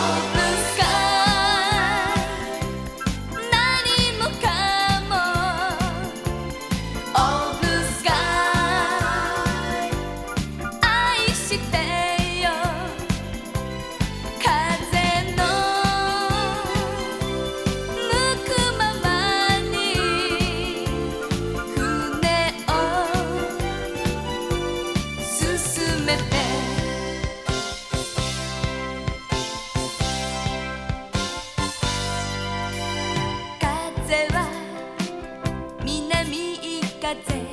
Oh. got it.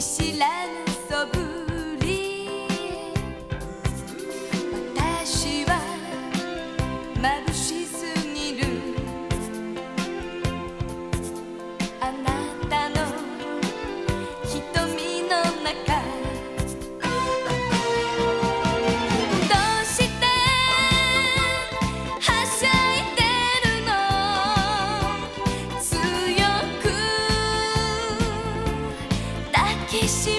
Yeşilen sabır きしめ